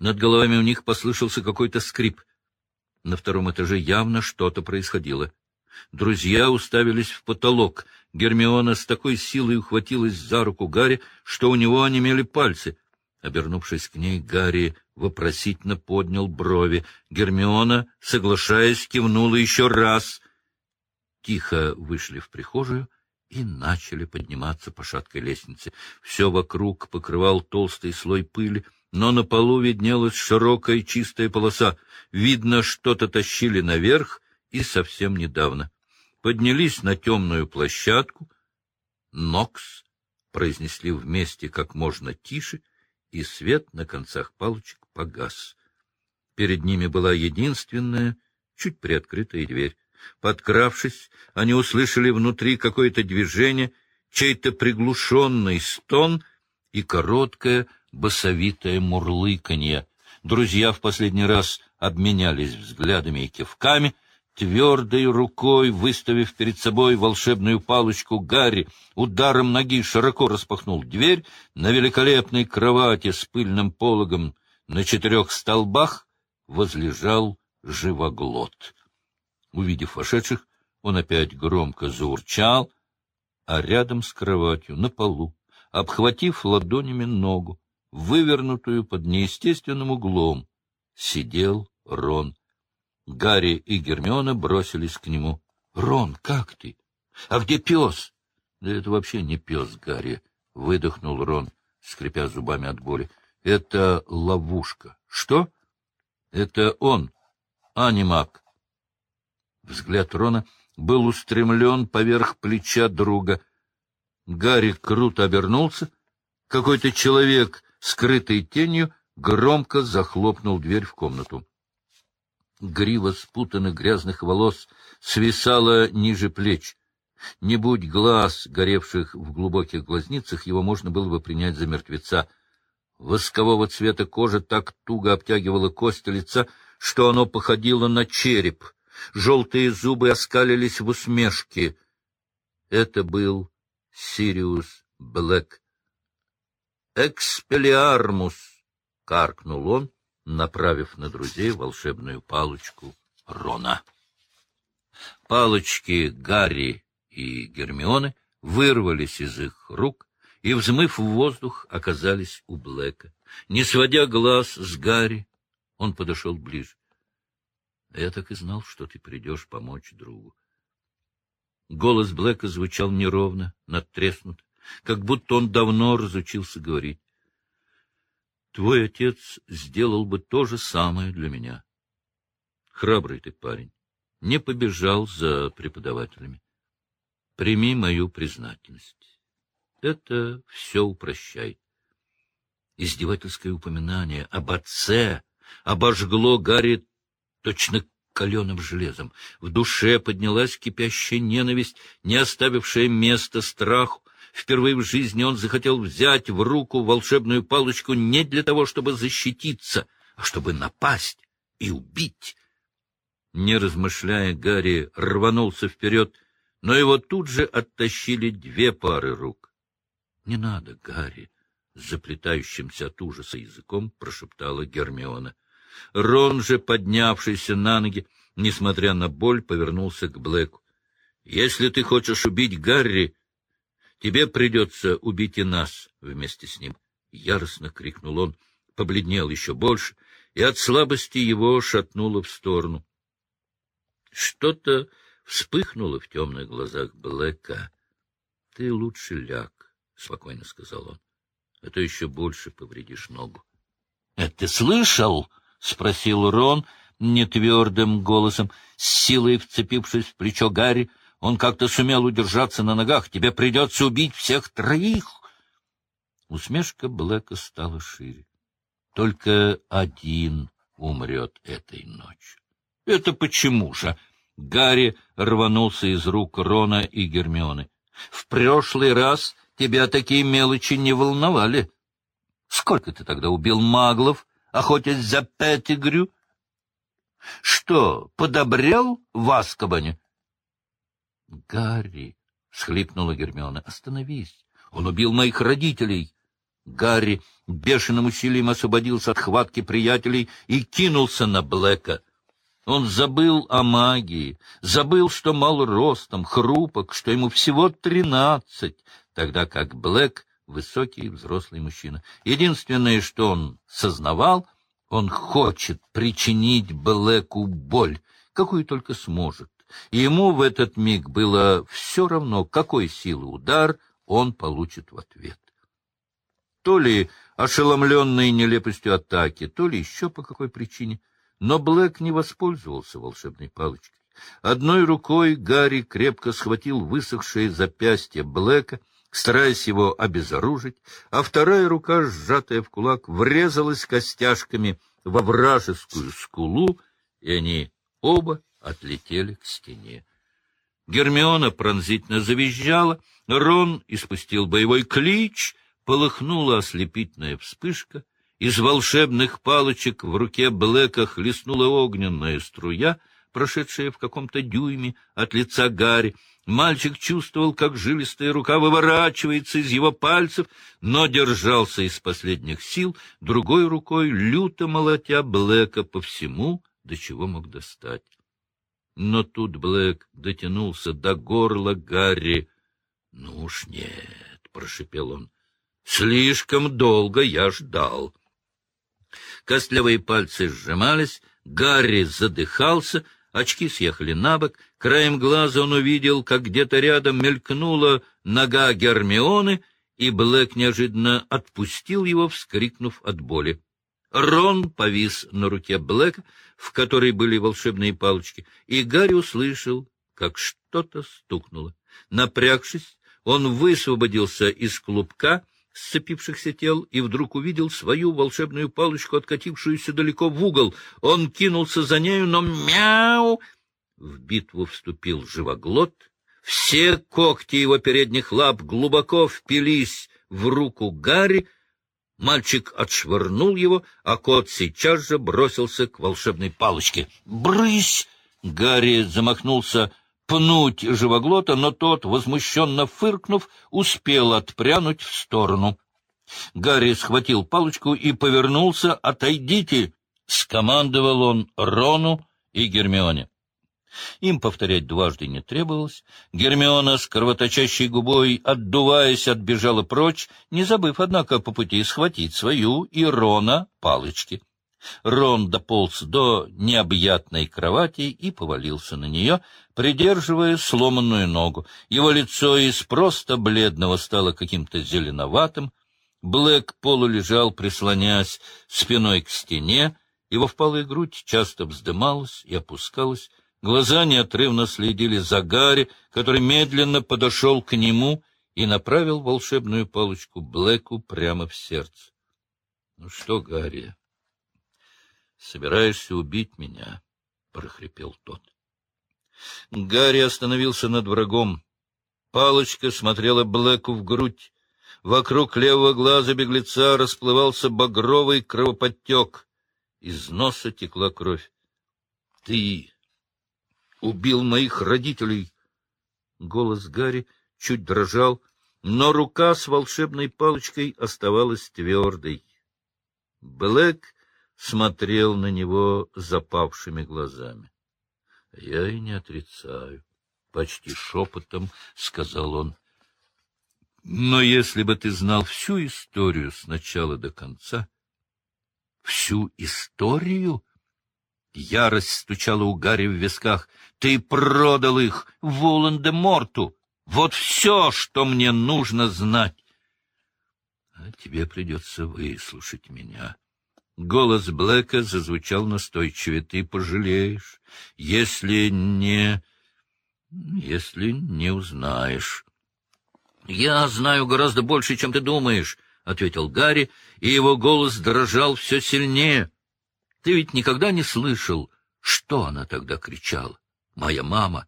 Над головами у них послышался какой-то скрип. На втором этаже явно что-то происходило. Друзья уставились в потолок. Гермиона с такой силой ухватилась за руку Гарри, что у него онемели пальцы. Обернувшись к ней, Гарри вопросительно поднял брови. Гермиона, соглашаясь, кивнула еще раз. Тихо вышли в прихожую и начали подниматься по шаткой лестнице. Все вокруг покрывал толстый слой пыли, но на полу виднелась широкая чистая полоса. Видно, что-то тащили наверх, и совсем недавно. Поднялись на темную площадку. «Нокс» произнесли вместе как можно тише, и свет на концах палочек погас. Перед ними была единственная, чуть приоткрытая дверь. Подкравшись, они услышали внутри какое-то движение, чей-то приглушенный стон и короткое басовитое мурлыканье. Друзья в последний раз обменялись взглядами и кивками — Твердой рукой, выставив перед собой волшебную палочку, Гарри ударом ноги широко распахнул дверь на великолепной кровати с пыльным пологом на четырех столбах возлежал живоглот. Увидев вошедших, он опять громко заурчал, а рядом с кроватью, на полу, обхватив ладонями ногу, вывернутую под неестественным углом, сидел Рон. Гарри и Гермиона бросились к нему. — Рон, как ты? А где пес? — Да это вообще не пес, Гарри, — выдохнул Рон, скрипя зубами от боли. — Это ловушка. — Что? — Это он, анимак. Взгляд Рона был устремлен поверх плеча друга. Гарри круто обернулся. Какой-то человек, скрытый тенью, громко захлопнул дверь в комнату. Грива спутанных грязных волос свисала ниже плеч. Не будь глаз, горевших в глубоких глазницах, его можно было бы принять за мертвеца. Воскового цвета кожа так туго обтягивала кость лица, что оно походило на череп. Желтые зубы оскалились в усмешке. Это был Сириус Блэк. «Экспелиармус!» — каркнул он направив на друзей волшебную палочку Рона. Палочки Гарри и Гермионы вырвались из их рук и, взмыв в воздух, оказались у Блэка. Не сводя глаз с Гарри, он подошел ближе. — Я так и знал, что ты придешь помочь другу. Голос Блэка звучал неровно, надтреснут, как будто он давно разучился говорить. Твой отец сделал бы то же самое для меня. Храбрый ты парень, не побежал за преподавателями. Прими мою признательность. Это все упрощает. Издевательское упоминание об отце обожгло Гарри точно каленым железом. В душе поднялась кипящая ненависть, не оставившая места страху, Впервые в жизни он захотел взять в руку волшебную палочку не для того, чтобы защититься, а чтобы напасть и убить. Не размышляя, Гарри рванулся вперед, но его тут же оттащили две пары рук. — Не надо, Гарри! — заплетающимся от ужаса языком прошептала Гермиона. Рон же, поднявшийся на ноги, несмотря на боль, повернулся к Блэку. — Если ты хочешь убить Гарри, Тебе придется убить и нас вместе с ним. Яростно крикнул он, побледнел еще больше, и от слабости его шатнуло в сторону. Что-то вспыхнуло в темных глазах Блэка. — Ты лучше ляг, — спокойно сказал он, — а то еще больше повредишь ногу. — Это ты слышал? — спросил Рон нетвердым голосом, с силой вцепившись в плечо Гарри. Он как-то сумел удержаться на ногах. Тебе придется убить всех троих. Усмешка Блэка стала шире. Только один умрет этой ночью. — Это почему же? Гарри рванулся из рук Рона и Гермионы. — В прошлый раз тебя такие мелочи не волновали. Сколько ты тогда убил маглов, охотясь за Петтигрю? Что, подобрел в Аскабане? — Гарри, — схлипнула Гермиона, — остановись. Он убил моих родителей. Гарри бешеным усилием освободился от хватки приятелей и кинулся на Блэка. Он забыл о магии, забыл, что мал ростом, хрупок, что ему всего тринадцать, тогда как Блэк — высокий взрослый мужчина. Единственное, что он сознавал, он хочет причинить Блэку боль, какую только сможет. И ему в этот миг было все равно, какой силы удар он получит в ответ. То ли ошеломленный нелепостью атаки, то ли еще по какой причине. Но Блэк не воспользовался волшебной палочкой. Одной рукой Гарри крепко схватил высохшее запястье Блэка, стараясь его обезоружить, а вторая рука, сжатая в кулак, врезалась костяшками во вражескую скулу, и они оба отлетели к стене. Гермиона пронзительно завизжала, Рон испустил боевой клич, полыхнула ослепительная вспышка, из волшебных палочек в руке Блэка хлестнула огненная струя, прошедшая в каком-то дюйме от лица Гарри. Мальчик чувствовал, как жилистая рука выворачивается из его пальцев, но держался из последних сил, другой рукой люто молотя Блэка по всему, до чего мог достать. Но тут Блэк дотянулся до горла Гарри. — Ну уж нет, — прошепел он, — слишком долго я ждал. Костлявые пальцы сжимались, Гарри задыхался, очки съехали на бок, краем глаза он увидел, как где-то рядом мелькнула нога Гермионы, и Блэк неожиданно отпустил его, вскрикнув от боли. Рон повис на руке Блэка, в которой были волшебные палочки, и Гарри услышал, как что-то стукнуло. Напрягшись, он высвободился из клубка, сцепившихся тел и вдруг увидел свою волшебную палочку, откатившуюся далеко в угол. Он кинулся за нею, но мяу! В битву вступил живоглот. Все когти его передних лап глубоко впились в руку Гарри. Мальчик отшвырнул его, а кот сейчас же бросился к волшебной палочке. «Брысь!» Гарри замахнулся пнуть живоглота, но тот, возмущенно фыркнув, успел отпрянуть в сторону. Гарри схватил палочку и повернулся. «Отойдите!» — скомандовал он Рону и Гермионе. Им повторять дважды не требовалось. Гермиона с кровоточащей губой, отдуваясь, отбежала прочь, не забыв, однако, по пути схватить свою и Рона палочки. Рон дополз до необъятной кровати и повалился на нее, придерживая сломанную ногу. Его лицо из просто бледного стало каким-то зеленоватым. Блэк полулежал, прислонясь спиной к стене, его впалая грудь часто вздымалась и опускалась. Глаза неотрывно следили за Гарри, который медленно подошел к нему и направил волшебную палочку Блэку прямо в сердце. — Ну что, Гарри, собираешься убить меня? — прохрипел тот. Гарри остановился над врагом. Палочка смотрела Блэку в грудь. Вокруг левого глаза беглеца расплывался багровый кровоподтек. Из носа текла кровь. — Ты убил моих родителей! Голос Гарри чуть дрожал, но рука с волшебной палочкой оставалась твердой. Блэк смотрел на него запавшими глазами. — Я и не отрицаю, — почти шепотом сказал он. — Но если бы ты знал всю историю с начала до конца... — Всю историю? Ярость стучала у Гарри в висках. — Ты продал их Волан-де-Морту! Вот все, что мне нужно знать! — А тебе придется выслушать меня, Голос Блэка зазвучал настойчивее. — Ты пожалеешь, если не... если не узнаешь. — Я знаю гораздо больше, чем ты думаешь, — ответил Гарри, и его голос дрожал все сильнее. — Ты ведь никогда не слышал, что она тогда кричала? Моя мама.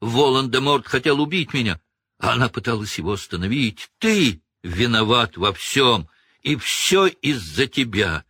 Волан-де-Морт хотел убить меня, а она пыталась его остановить. Ты виноват во всем, и все из-за тебя.